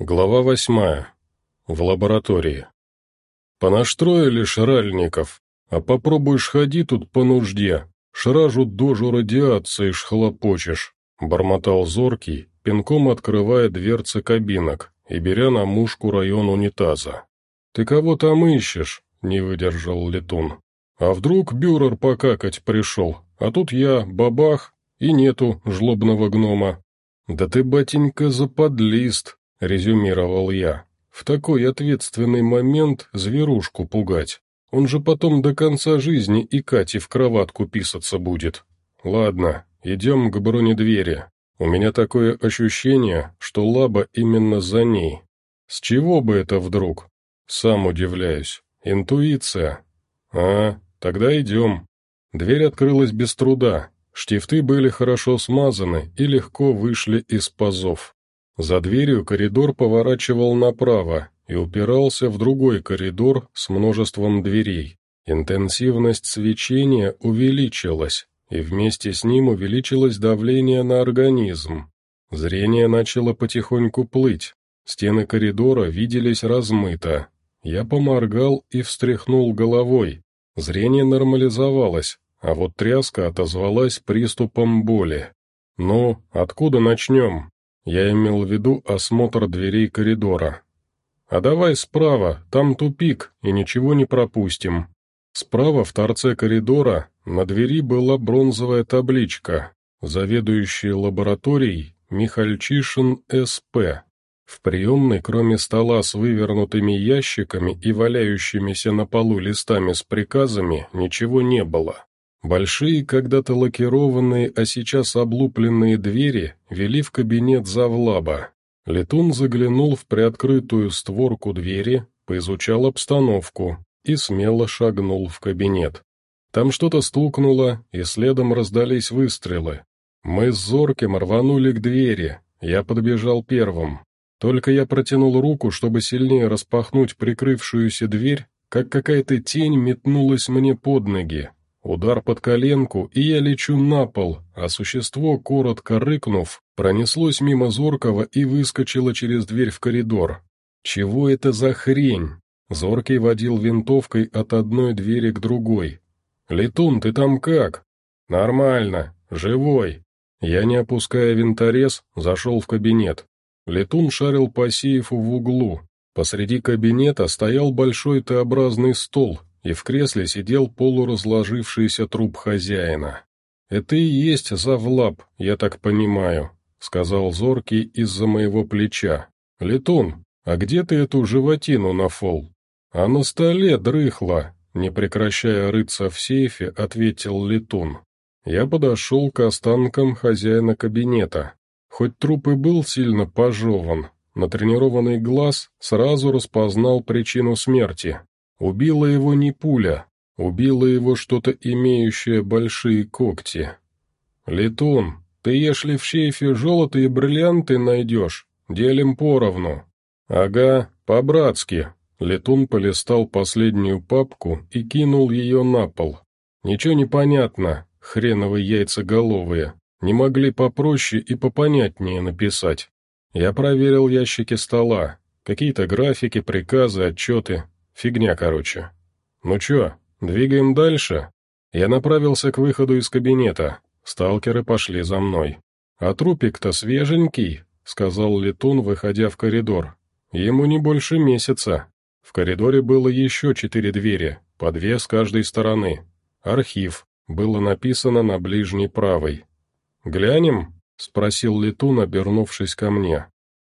Глава восьмая. В лаборатории. Понастроили шральников, а попробуешь ходи тут по нужде, шражу дожу радиации шхлопочешь, бормотал зоркий, пинком открывая дверцы кабинок и беря на мушку район унитаза. «Ты кого там ищешь?» — не выдержал летун. «А вдруг бюрер покакать пришел, а тут я, бабах, и нету жлобного гнома». «Да ты, батенька, западлист!» — резюмировал я. «В такой ответственный момент зверушку пугать. Он же потом до конца жизни и Кате в кроватку писаться будет. Ладно, идем к бронедвери. У меня такое ощущение, что лаба именно за ней. С чего бы это вдруг? Сам удивляюсь. Интуиция. А, тогда идем». Дверь открылась без труда. Штифты были хорошо смазаны и легко вышли из пазов. За дверью коридор поворачивал направо и упирался в другой коридор с множеством дверей. Интенсивность свечения увеличилась, и вместе с ним увеличилось давление на организм. Зрение начало потихоньку плыть, стены коридора виделись размыто. Я поморгал и встряхнул головой. Зрение нормализовалось, а вот тряска отозвалась приступом боли. «Ну, откуда начнем?» Я имел в виду осмотр дверей коридора. «А давай справа, там тупик, и ничего не пропустим». Справа в торце коридора на двери была бронзовая табличка «Заведующий лабораторией Михальчишин С.П». В приемной, кроме стола с вывернутыми ящиками и валяющимися на полу листами с приказами, ничего не было. Большие, когда-то лакированные, а сейчас облупленные двери вели в кабинет завлаба. Летун заглянул в приоткрытую створку двери, поизучал обстановку и смело шагнул в кабинет. Там что-то стукнуло, и следом раздались выстрелы. Мы с Зорким рванули к двери, я подбежал первым. Только я протянул руку, чтобы сильнее распахнуть прикрывшуюся дверь, как какая-то тень метнулась мне под ноги, Удар под коленку, и я лечу на пол, а существо, коротко рыкнув, пронеслось мимо Зоркого и выскочило через дверь в коридор. «Чего это за хрень?» Зоркий водил винтовкой от одной двери к другой. «Летун, ты там как?» «Нормально, живой». Я, не опуская винторез, зашел в кабинет. Летун шарил по сейфу в углу. Посреди кабинета стоял большой Т-образный стол, и в кресле сидел полуразложившийся труп хозяина. «Это и есть завлаб, я так понимаю», — сказал Зоркий из-за моего плеча. «Летун, а где ты эту животину нафол?» «А на столе дрыхла», — не прекращая рыться в сейфе, ответил Летун. Я подошел к останкам хозяина кабинета. Хоть труп и был сильно пожеван, натренированный глаз сразу распознал причину смерти. Убила его не пуля, убило его что-то имеющее большие когти. «Летун, ты если в шейфе золото и бриллианты найдешь, делим поровну». «Ага, по-братски». Летун полистал последнюю папку и кинул ее на пол. «Ничего не понятно, хреновые яйцеголовые. Не могли попроще и попонятнее написать. Я проверил ящики стола. Какие-то графики, приказы, отчеты. Фигня, короче. Ну чё, двигаем дальше? Я направился к выходу из кабинета. Сталкеры пошли за мной. А трупик-то свеженький, сказал Летун, выходя в коридор. Ему не больше месяца. В коридоре было еще четыре двери, по две с каждой стороны. Архив. Было написано на ближней правой. «Глянем?» — спросил Летун, обернувшись ко мне.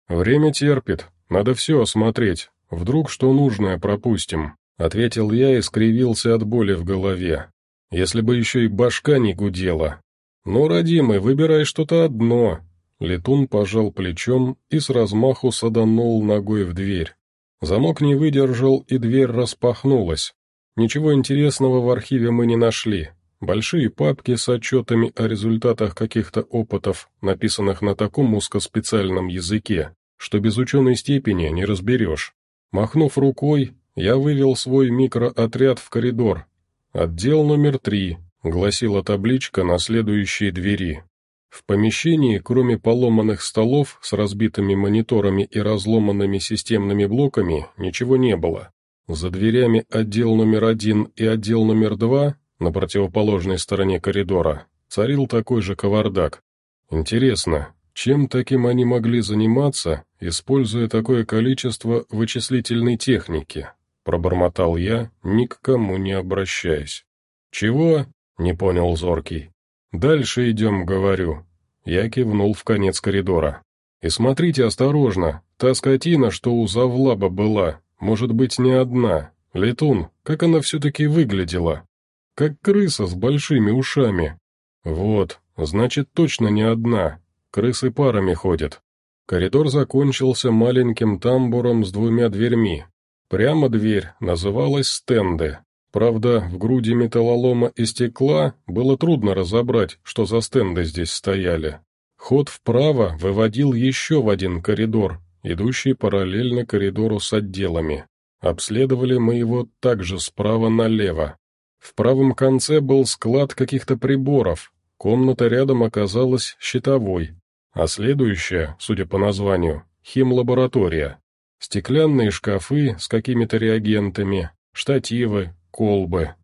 «Время терпит, надо все осмотреть, Вдруг что нужное пропустим?» — ответил я и скривился от боли в голове. «Если бы еще и башка не гудела». «Ну, родимый, выбирай что-то одно». Летун пожал плечом и с размаху саданул ногой в дверь. Замок не выдержал, и дверь распахнулась. Ничего интересного в архиве мы не нашли. Большие папки с отчетами о результатах каких-то опытов, написанных на таком узкоспециальном языке, что без ученой степени не разберешь. Махнув рукой, я вывел свой микроотряд в коридор. «Отдел номер три», — гласила табличка на следующей двери. В помещении, кроме поломанных столов с разбитыми мониторами и разломанными системными блоками, ничего не было. За дверями отдел номер один и отдел номер два, на противоположной стороне коридора, царил такой же кавардак. Интересно, чем таким они могли заниматься, используя такое количество вычислительной техники? Пробормотал я, ни к кому не обращаясь. «Чего?» — не понял Зоркий. «Дальше идем, говорю». Я кивнул в конец коридора. «И смотрите осторожно, та скотина, что у Завлаба была, может быть не одна. Летун, как она все-таки выглядела? Как крыса с большими ушами. Вот, значит точно не одна. Крысы парами ходят». Коридор закончился маленьким тамбуром с двумя дверьми. Прямо дверь называлась «стенды», Правда, в груди металлолома и стекла было трудно разобрать, что за стенды здесь стояли. Ход вправо выводил еще в один коридор, идущий параллельно коридору с отделами. Обследовали мы его также справа налево. В правом конце был склад каких-то приборов, комната рядом оказалась щитовой, а следующая, судя по названию, химлаборатория. Стеклянные шкафы с какими-то реагентами, штативы, колбы.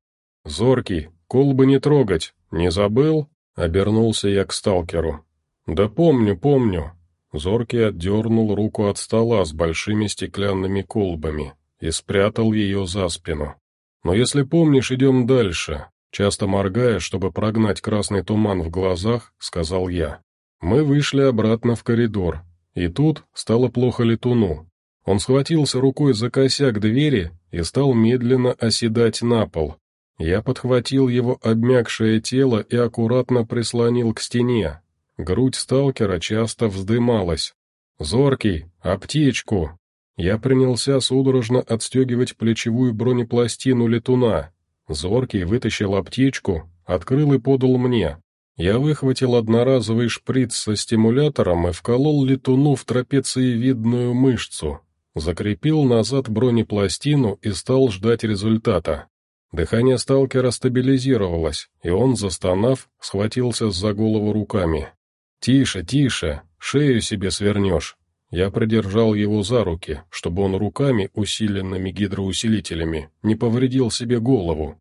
«Зоркий, колбы не трогать, не забыл?» — обернулся я к сталкеру. «Да помню, помню». Зоркий отдернул руку от стола с большими стеклянными колбами и спрятал ее за спину. «Но если помнишь, идем дальше», часто моргая, чтобы прогнать красный туман в глазах, сказал я. Мы вышли обратно в коридор, и тут стало плохо летуну. Он схватился рукой за косяк двери и стал медленно оседать на пол. Я подхватил его обмякшее тело и аккуратно прислонил к стене. Грудь сталкера часто вздымалась. «Зоркий, аптечку!» Я принялся судорожно отстегивать плечевую бронепластину летуна. Зоркий вытащил аптечку, открыл и подал мне. Я выхватил одноразовый шприц со стимулятором и вколол летуну в трапециевидную мышцу, Закрепил назад бронепластину и стал ждать результата. Дыхание сталкера стабилизировалось, и он, застонав, схватился за голову руками. «Тише, тише, шею себе свернешь». Я придержал его за руки, чтобы он руками, усиленными гидроусилителями, не повредил себе голову.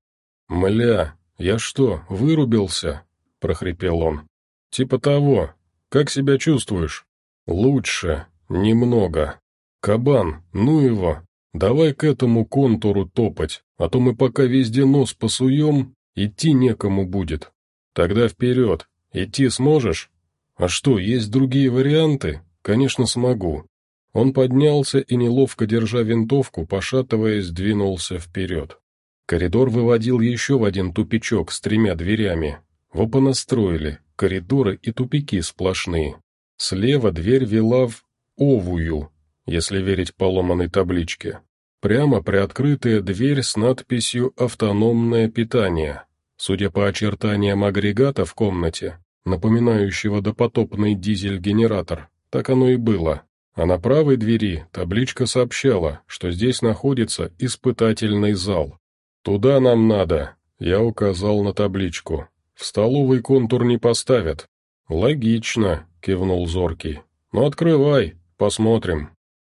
«Мля, я что, вырубился?» — прохрипел он. «Типа того. Как себя чувствуешь?» «Лучше. Немного. «Кабан, ну его! Давай к этому контуру топать, а то мы пока везде нос посуем, идти некому будет. Тогда вперед, идти сможешь? А что, есть другие варианты? Конечно, смогу». Он поднялся и, неловко держа винтовку, пошатываясь, двинулся вперед. Коридор выводил еще в один тупичок с тремя дверями. Его понастроили, коридоры и тупики сплошные. Слева дверь вела в овую, если верить поломанной табличке. Прямо приоткрытая дверь с надписью «Автономное питание». Судя по очертаниям агрегата в комнате, напоминающего допотопный дизель-генератор, так оно и было. А на правой двери табличка сообщала, что здесь находится испытательный зал. «Туда нам надо», — я указал на табличку. «В столовый контур не поставят». «Логично», — кивнул Зоркий. «Ну открывай, посмотрим».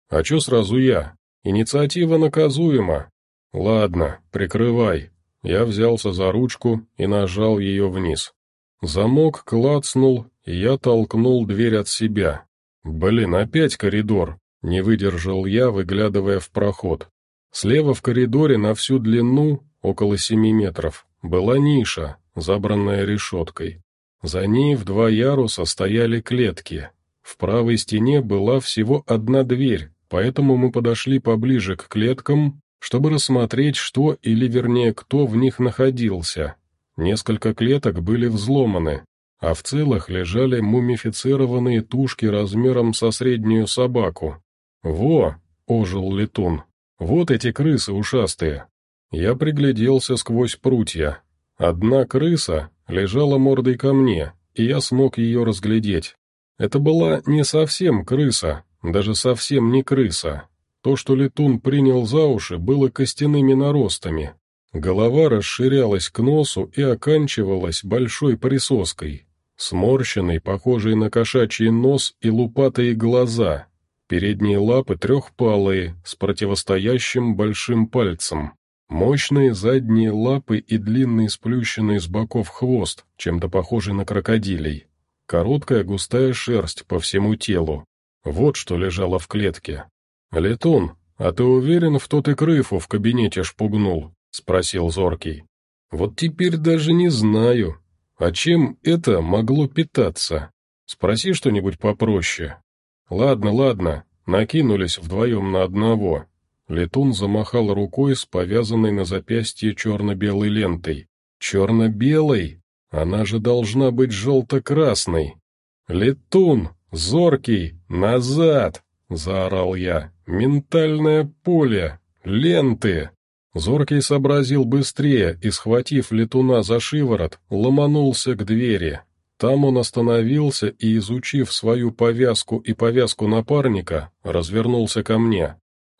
«А чё сразу я? Инициатива наказуема». «Ладно, прикрывай». Я взялся за ручку и нажал ее вниз. Замок клацнул, и я толкнул дверь от себя. «Блин, опять коридор!» — не выдержал я, выглядывая в проход. Слева в коридоре на всю длину, около семи метров, была ниша, забранная решеткой. За ней в два яруса стояли клетки. В правой стене была всего одна дверь, поэтому мы подошли поближе к клеткам, чтобы рассмотреть, что или вернее кто в них находился. Несколько клеток были взломаны, а в целых лежали мумифицированные тушки размером со среднюю собаку. «Во!» — ожил летун. «Вот эти крысы ушастые!» Я пригляделся сквозь прутья. Одна крыса лежала мордой ко мне, и я смог ее разглядеть. Это была не совсем крыса, даже совсем не крыса. То, что летун принял за уши, было костяными наростами. Голова расширялась к носу и оканчивалась большой присоской. Сморщенный, похожий на кошачий нос и лупатые глаза. Передние лапы трехпалые, с противостоящим большим пальцем. Мощные задние лапы и длинный сплющенный с боков хвост, чем-то похожий на крокодилей. Короткая густая шерсть по всему телу. Вот что лежало в клетке. «Летун, а ты уверен, в тот и крыфу в кабинете шпугнул?» — спросил Зоркий. «Вот теперь даже не знаю. А чем это могло питаться? Спроси что-нибудь попроще». «Ладно, ладно», накинулись вдвоем на одного. Летун замахал рукой с повязанной на запястье черно-белой лентой. «Черно-белой? Она же должна быть желто-красной!» «Летун! Зоркий! Назад!» — заорал я. «Ментальное поле! Ленты!» Зоркий сообразил быстрее и, схватив летуна за шиворот, ломанулся к двери. Там он остановился и, изучив свою повязку и повязку напарника, развернулся ко мне.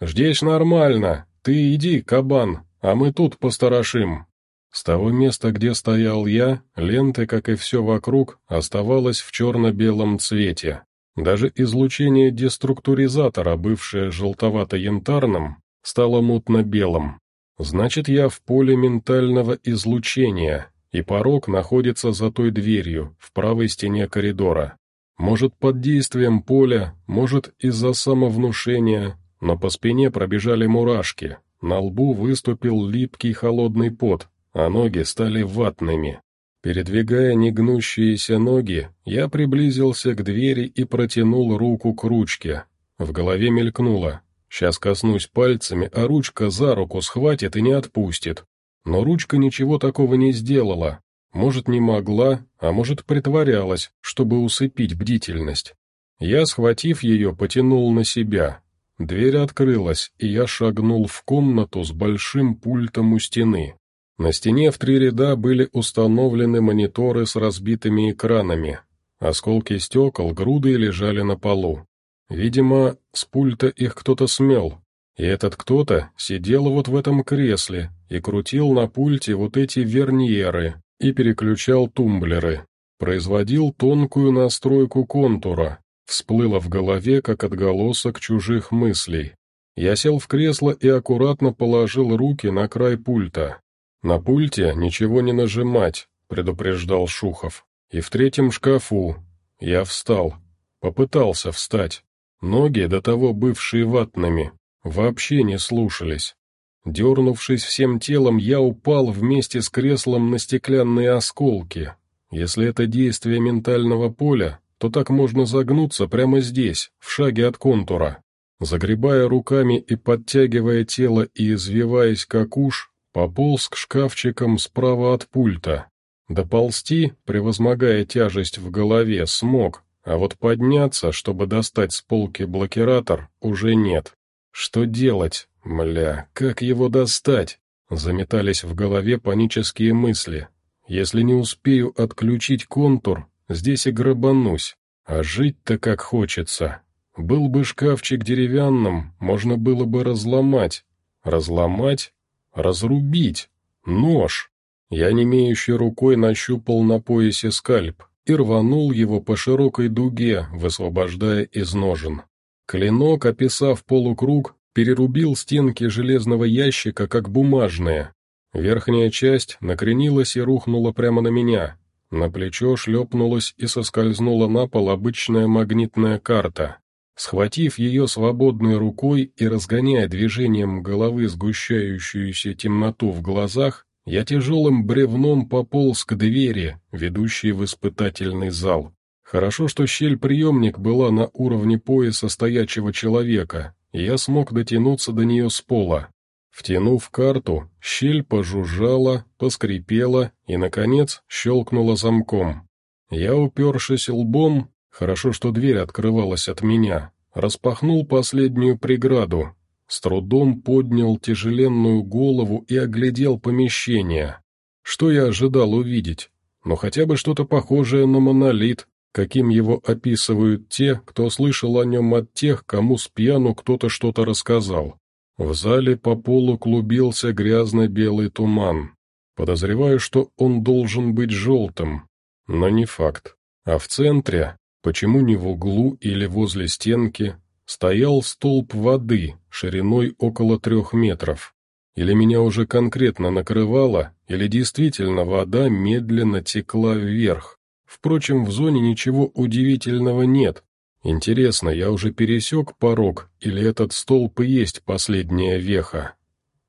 «Здесь нормально. Ты иди, кабан, а мы тут посторожим». С того места, где стоял я, лента, как и все вокруг, оставалась в черно-белом цвете. Даже излучение деструктуризатора, бывшее желтовато-янтарным, стало мутно-белым. Значит, я в поле ментального излучения, и порог находится за той дверью, в правой стене коридора. Может, под действием поля, может, из-за самовнушения, но по спине пробежали мурашки, на лбу выступил липкий холодный пот, а ноги стали ватными. Передвигая негнущиеся ноги, я приблизился к двери и протянул руку к ручке. В голове мелькнуло. Сейчас коснусь пальцами, а ручка за руку схватит и не отпустит. Но ручка ничего такого не сделала. Может, не могла, а может, притворялась, чтобы усыпить бдительность. Я, схватив ее, потянул на себя. Дверь открылась, и я шагнул в комнату с большим пультом у стены. На стене в три ряда были установлены мониторы с разбитыми экранами. Осколки стекол грудой лежали на полу. Видимо, с пульта их кто-то смел. И этот кто-то сидел вот в этом кресле и крутил на пульте вот эти верниеры и переключал тумблеры. Производил тонкую настройку контура. Всплыло в голове, как отголосок чужих мыслей. Я сел в кресло и аккуратно положил руки на край пульта. «На пульте ничего не нажимать», — предупреждал Шухов. «И в третьем шкафу». Я встал. Попытался встать. Ноги, до того бывшие ватными, вообще не слушались. Дернувшись всем телом, я упал вместе с креслом на стеклянные осколки. Если это действие ментального поля, то так можно загнуться прямо здесь, в шаге от контура. Загребая руками и подтягивая тело и извиваясь как уж, Пополз к шкафчикам справа от пульта. Доползти, превозмогая тяжесть в голове, смог, а вот подняться, чтобы достать с полки блокиратор, уже нет. Что делать? Мля, как его достать? Заметались в голове панические мысли. Если не успею отключить контур, здесь и грабанусь. А жить-то как хочется. Был бы шкафчик деревянным, можно было бы разломать. Разломать? Разрубить! Нож! Я немеющей рукой нащупал на поясе скальп и рванул его по широкой дуге, высвобождая из ножен. Клинок, описав полукруг, перерубил стенки железного ящика, как бумажные. Верхняя часть накренилась и рухнула прямо на меня. На плечо шлепнулась и соскользнула на пол обычная магнитная карта. Схватив ее свободной рукой и разгоняя движением головы сгущающуюся темноту в глазах, я тяжелым бревном пополз к двери, ведущей в испытательный зал. Хорошо, что щель-приемник была на уровне пояса стоячего человека, и я смог дотянуться до нее с пола. Втянув карту, щель пожужжала, поскрипела и, наконец, щелкнула замком. Я, упершись лбом, Хорошо, что дверь открывалась от меня. Распахнул последнюю преграду. С трудом поднял тяжеленную голову и оглядел помещение. Что я ожидал увидеть? Но хотя бы что-то похожее на монолит, каким его описывают те, кто слышал о нем от тех, кому с пьяну кто-то что-то рассказал. В зале по полу клубился грязно-белый туман. Подозреваю, что он должен быть желтым, но не факт. А в центре, почему не в углу или возле стенки, стоял столб воды шириной около трех метров. Или меня уже конкретно накрывало, или действительно вода медленно текла вверх. Впрочем, в зоне ничего удивительного нет. Интересно, я уже пересек порог, или этот столб и есть последняя веха?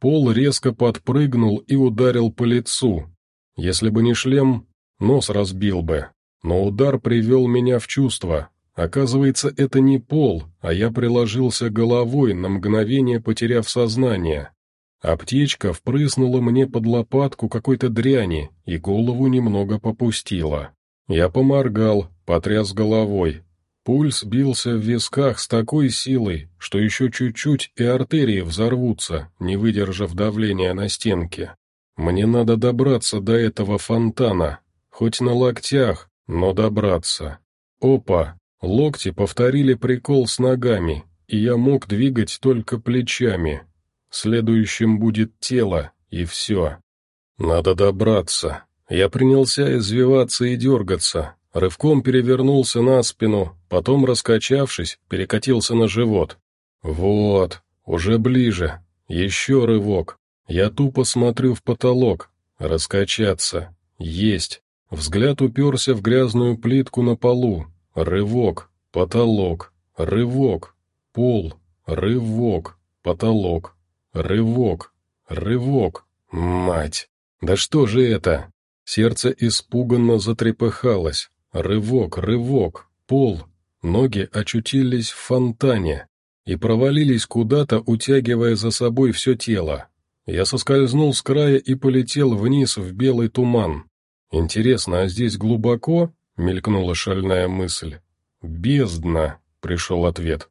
Пол резко подпрыгнул и ударил по лицу. Если бы не шлем, нос разбил бы. Но удар привел меня в чувство. Оказывается, это не пол, а я приложился головой, на мгновение потеряв сознание. Аптечка впрыснула мне под лопатку какой-то дряни и голову немного попустила. Я поморгал, потряс головой. Пульс бился в висках с такой силой, что еще чуть-чуть и артерии взорвутся, не выдержав давления на стенке. Мне надо добраться до этого фонтана, хоть на локтях, но добраться. Опа! Локти повторили прикол с ногами, и я мог двигать только плечами. Следующим будет тело, и все. Надо добраться. Я принялся извиваться и дергаться, рывком перевернулся на спину, потом, раскачавшись, перекатился на живот. Вот, уже ближе, еще рывок. Я тупо смотрю в потолок, раскачаться, есть. Взгляд уперся в грязную плитку на полу, рывок, потолок, рывок, пол, рывок, потолок, рывок, рывок, мать. Да что же это? Сердце испуганно затрепыхалось. Рывок, рывок, пол. Ноги очутились в фонтане и провалились куда-то, утягивая за собой все тело. Я соскользнул с края и полетел вниз в белый туман. «Интересно, а здесь глубоко?» — мелькнула шальная мысль. «Бездна!» — пришел ответ.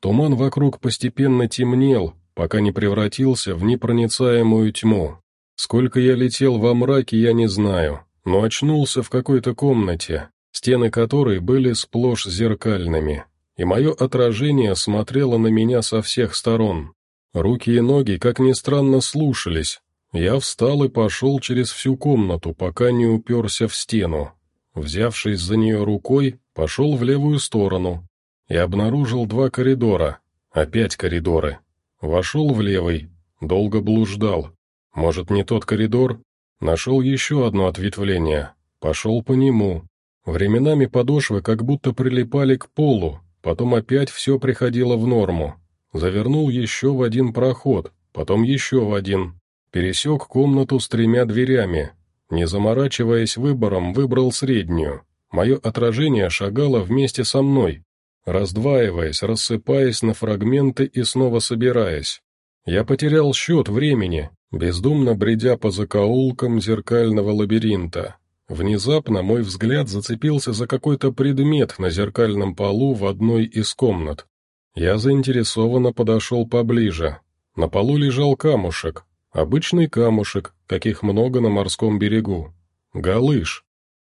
Туман вокруг постепенно темнел, пока не превратился в непроницаемую тьму. Сколько я летел во мраке, я не знаю, но очнулся в какой-то комнате, стены которой были сплошь зеркальными, и мое отражение смотрело на меня со всех сторон. Руки и ноги, как ни странно, слушались. Я встал и пошел через всю комнату, пока не уперся в стену. Взявшись за нее рукой, пошел в левую сторону и обнаружил два коридора, опять коридоры. Вошел в левый, долго блуждал, может, не тот коридор? Нашел еще одно ответвление. Пошел по нему. Временами подошвы как будто прилипали к полу, потом опять все приходило в норму. Завернул еще в один проход, потом еще в один. Пересек комнату с тремя дверями. Не заморачиваясь выбором, выбрал среднюю. Мое отражение шагало вместе со мной, раздваиваясь, рассыпаясь на фрагменты и снова собираясь. Я потерял счет времени, бездумно бредя по закоулкам зеркального лабиринта. Внезапно мой взгляд зацепился за какой-то предмет на зеркальном полу в одной из комнат. Я заинтересованно подошел поближе. На полу лежал камушек, обычный камушек, каких много на морском берегу. Галыш.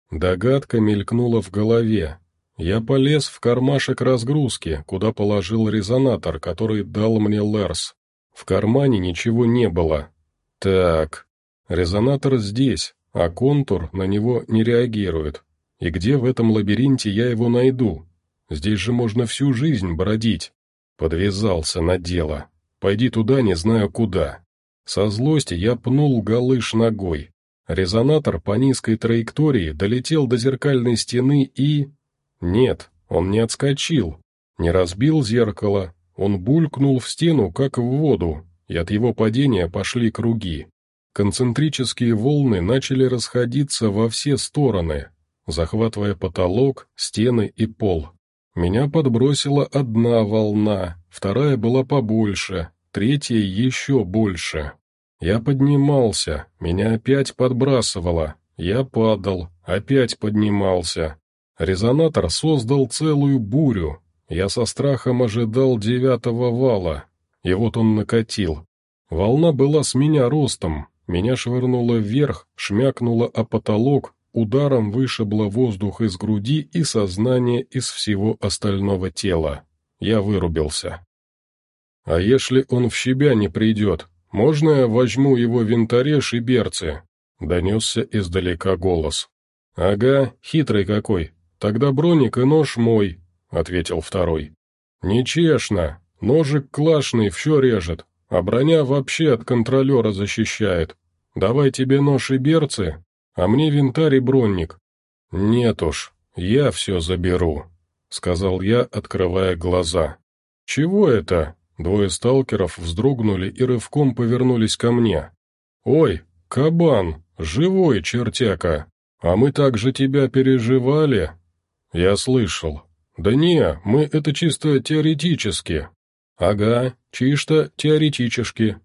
Догадка мелькнула в голове. Я полез в кармашек разгрузки, куда положил резонатор, который дал мне Лерс. В кармане ничего не было, так, резонатор здесь, а контур на него не реагирует. И где в этом лабиринте я его найду? Здесь же можно всю жизнь бродить. Подвязался на дело. Пойди туда, не знаю куда. Со злости я пнул галыш ногой. Резонатор по низкой траектории долетел до зеркальной стены и... Нет, он не отскочил, не разбил зеркало, он булькнул в стену, как в воду, и от его падения пошли круги. Концентрические волны начали расходиться во все стороны, захватывая потолок, стены и пол. Меня подбросила одна волна, вторая была побольше, третья еще больше. Я поднимался, меня опять подбрасывало, я падал, опять поднимался. Резонатор создал целую бурю, я со страхом ожидал девятого вала, и вот он накатил. Волна была с меня ростом, меня швырнуло вверх, шмякнуло о потолок, ударом вышибло воздух из груди и сознание из всего остального тела. Я вырубился. «А если он в себя не придет, можно я возьму его винтореж и берцы?» — донесся издалека голос. «Ага, хитрый какой. тогда броник и нож мой», — ответил второй. «Нечешно, ножик клашный все режет, а броня вообще от контролера защищает. Давай тебе нож и берцы, а мне винтарь и бронник». «Нет уж, я все заберу», — сказал я, открывая глаза. «Чего это?» Двое сталкеров вздрогнули и рывком повернулись ко мне. «Ой, кабан, живой чертяка, а мы так же тебя переживали?» «Я слышал. Да не, мы это чисто теоретически». «Ага, чисто теоретически».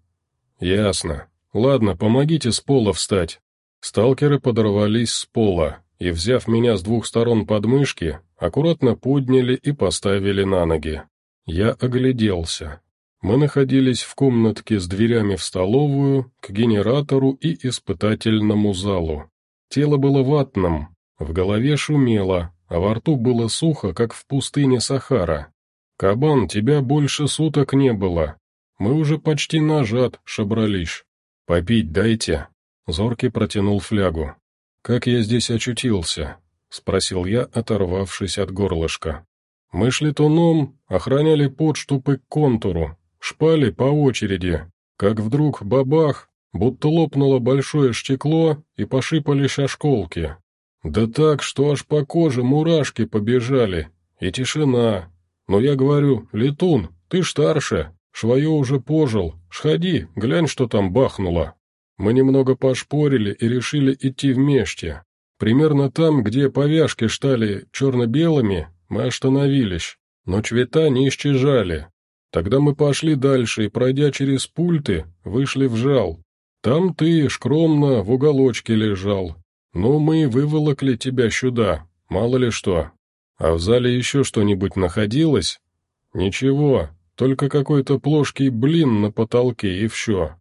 «Ясно. Ладно, помогите с пола встать». Сталкеры подорвались с пола и, взяв меня с двух сторон под мышки, аккуратно подняли и поставили на ноги. Я огляделся. Мы находились в комнатке с дверями в столовую, к генератору и испытательному залу. Тело было ватным, в голове шумело, а во рту было сухо, как в пустыне Сахара. «Кабан, тебя больше суток не было. Мы уже почти нажат, шабралиш. Попить дайте». Зоркий протянул флягу. «Как я здесь очутился?» — спросил я, оторвавшись от горлышка. «Мы шли туном, охраняли подступы к контуру, шпали по очереди, как вдруг бабах, будто лопнуло большое штекло и посыпались ошколки. Да так, что аж по коже мурашки побежали, и тишина. Но я говорю, летун, ты ж старше, швое уже пожил, сходи, глянь, что там бахнуло. Мы немного пошпорили и решили идти вместе. Примерно там, где повязки стали черно-белыми, мы остановились, но цвета не исчезали. Тогда мы пошли дальше и, пройдя через пульты, вышли в жал. Там ты скромно в уголочке лежал. Но мы выволокли тебя сюда, мало ли что. А в зале еще что-нибудь находилось? Ничего, только какой-то плоский блин на потолке и все.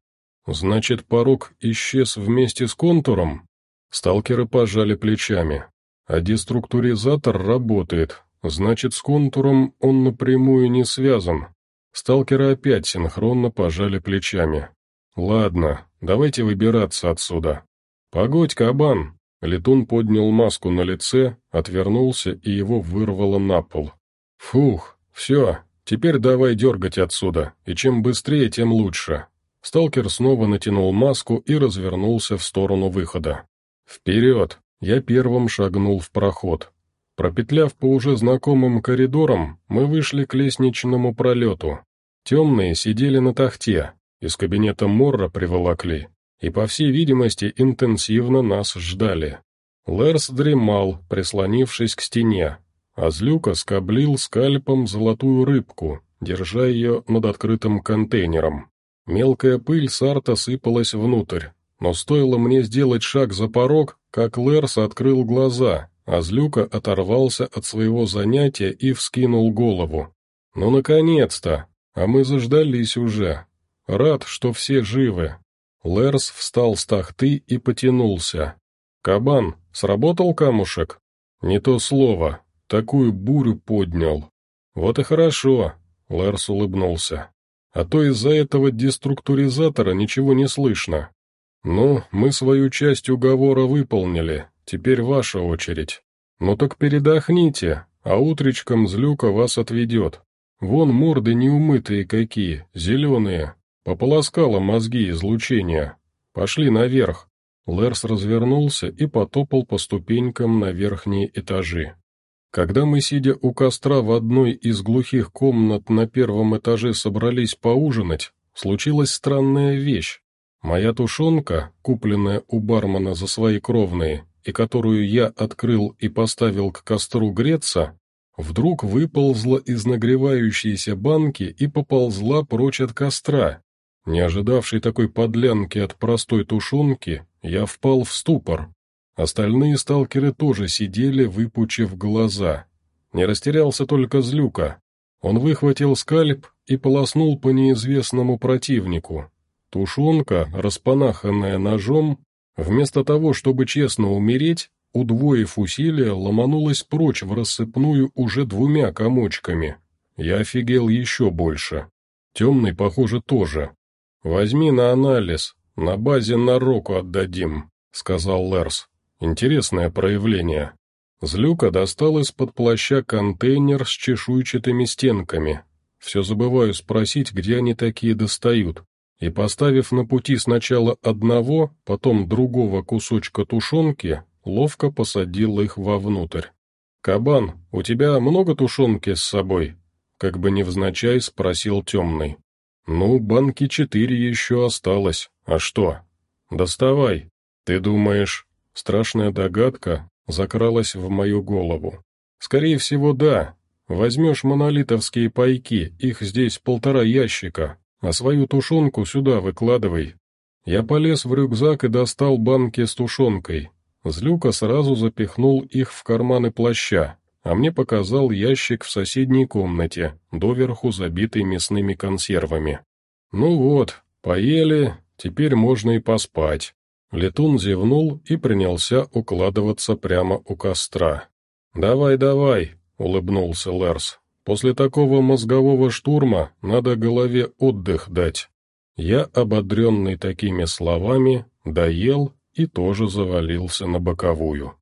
Значит, порог исчез вместе с контуром? Сталкеры пожали плечами. А деструктуризатор работает, значит, с контуром он напрямую не связан. Сталкеры опять синхронно пожали плечами. «Ладно, давайте выбираться отсюда». «Погодь, кабан!» Летун поднял маску на лице, отвернулся и его вырвало на пол. «Фух, все, теперь давай дергать отсюда, и чем быстрее, тем лучше». Сталкер снова натянул маску и развернулся в сторону выхода. «Вперед!» Я первым шагнул в проход. Пропетляв по уже знакомым коридорам, мы вышли к лестничному пролету. Темные сидели на тахте, из кабинета Морра приволокли, и, по всей видимости, интенсивно нас ждали. Лерс дремал, прислонившись к стене, а Злюка скоблил скальпом золотую рыбку, держа ее над открытым контейнером. Мелкая пыль сарта сыпалась внутрь, но стоило мне сделать шаг за порог, как Лерс открыл глаза, а Злюка оторвался от своего занятия и вскинул голову. «Ну, наконец-то!» А мы заждались уже. Рад, что все живы. Лерс встал с тахты и потянулся. «Кабан, сработал камушек?» «Не то слово. Такую бурю поднял». «Вот и хорошо», — Лерс улыбнулся. «А то из-за этого деструктуризатора ничего не слышно. Ну, мы свою часть уговора выполнили, теперь ваша очередь. Ну так передохните, а утречком Злюка вас отведет. Вон морды неумытые какие, зеленые. Пополоскало мозги излучения. Пошли наверх. Лерс развернулся и потопал по ступенькам на верхние этажи. Когда мы, сидя у костра в одной из глухих комнат на первом этаже собрались поужинать, случилась странная вещь. Моя тушенка, купленная у бармена за свои кровные, и которую я открыл и поставил к костру греться, вдруг выползла из нагревающейся банки и поползла прочь от костра. Не ожидавший такой подлянки от простой тушенки, я впал в ступор. Остальные сталкеры тоже сидели, выпучив глаза. Не растерялся только Злюка. Он выхватил скальп и полоснул по неизвестному противнику. Тушенка, распанаханная ножом, вместо того, чтобы честно умереть, удвоив усилия, ломанулась прочь в рассыпную уже двумя комочками. Я офигел еще больше. Темный, похоже, тоже. «Возьми на анализ, на базе на руку отдадим», — сказал Лерс. «Интересное проявление». Злюка достал из-под плаща контейнер с чешуйчатыми стенками. Все забываю спросить, где они такие достают. И поставив на пути сначала одного, потом другого кусочка тушенки, ловко посадил их вовнутрь. «Кабан, у тебя много тушенки с собой?» Как бы невзначай спросил темный. «Ну, банки четыре еще осталось. А что?» «Доставай. Ты думаешь...» Страшная догадка закралась в мою голову. «Скорее всего, да. Возьмешь монолитовские пайки, их здесь полтора ящика, а свою тушенку сюда выкладывай». Я полез в рюкзак и достал банки с тушенкой. Злюка сразу запихнул их в карманы плаща, а мне показал ящик в соседней комнате, доверху забитый мясными консервами. «Ну вот, поели, теперь можно и поспать». Летун зевнул и принялся укладываться прямо у костра. «Давай, давай», — улыбнулся Лерс. «После такого мозгового штурма надо голове отдых дать». Я, ободренный такими словами, доел и тоже завалился на боковую.